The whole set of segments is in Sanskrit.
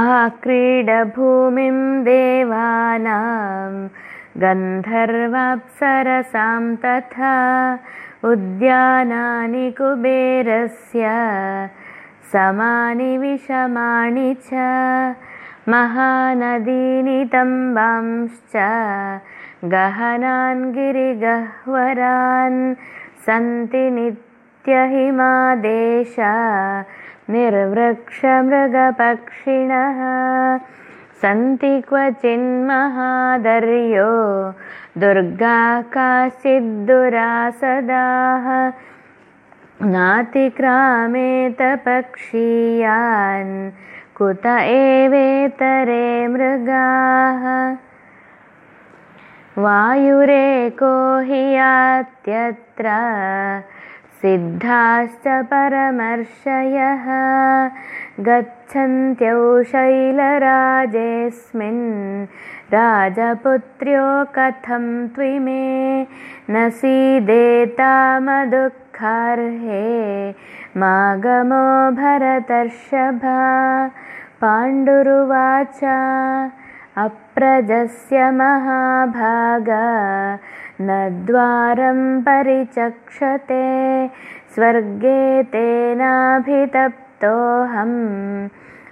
आक्रीडभूमिं देवानां गन्धर्वाप्सरसां तथा उद्यानानि कुबेरस्य समानि विषमाणि च महानदीनि तम्बांश्च गहनान् गिरिगह्वरान् सन्ति नित्यहिमादेश निर्वृक्षमृगपक्षिणः। सन्ति क्वचिन्महादर्यो दुर्गा काश्चिद्दुरासदाः नातिक्रामेतपक्षीयान्। कुत एवेतरे मृगाः। वायुरेको हि यात्यत्र सिद्धाश्च परमर्षयः। गच्छन्त्यौ शैलराजेऽस्मिन् राजपुत्र्यो कथं त्विमे न सीदेतामदुःखार्हे मागमो भरतर्षभा। पाण्डुरुवाच अप्रजस्य महाभाग। न द्वारं परिचक्षते। स्वर्गे तेनाभितप्तोऽहम्।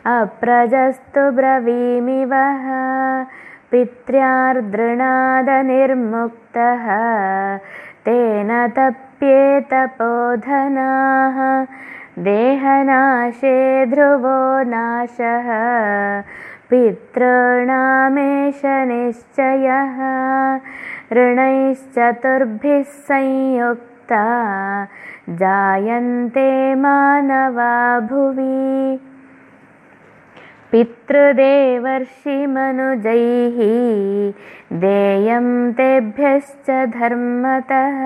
अप्रजस्तु ब्रवीमि वः पित्र्यार्दृणादनिर्मुक्तः। तेन तप्येतपोधनाः देहनाशे ध्रुवो नाशः पितॄणामेष निश्चयः ऋणैश्चतुर्भिः संयुक्ता जायन्ते मानवा भुवि। पितृदेवर्षिमनुजैः देयं तेभ्यश्च धर्मतः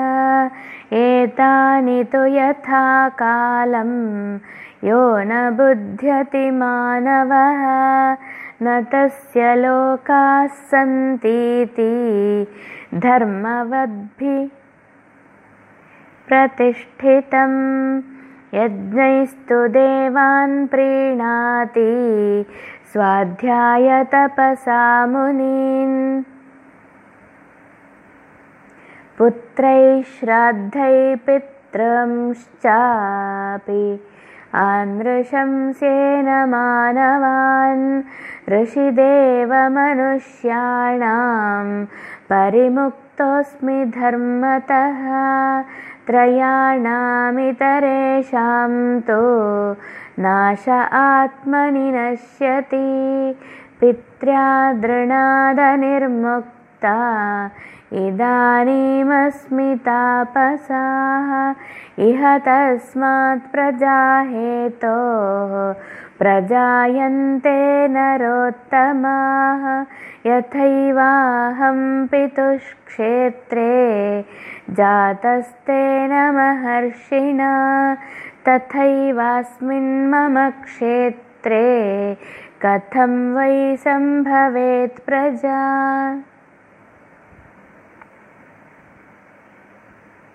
एतानि तु यथा कालं यो न बुध्यति मानवः न तस्य लोकाः सन्तीति धर्मवद्भिः प्रतिष्ठितं यज्ञैस्तु देवान् प्रीणाति स्वाध्यायतपसा मुनीन्। पुत्रैः श्राद्धैः पितृंश्चापि आनृशंसेन मानवान् ऋषिदेवमनुष्याणां परिमुक्तोऽस्मि धर्मतः त्रयाणामितरेषां तु नाश आत्मनि नश्यति पित्र्यादृणादनिर्मुक्ता इदानीमस्मि तापसाः। इह तस्मात् प्रजाहेतोः। प्रजायन्ते नरोत्तमाः। यथैवाहं पितुष्क्षेत्रे जातस्तेन महर्षिणा तथैवास्मिन् मम क्षेत्रे कथं वै सम्भवेत् प्रजा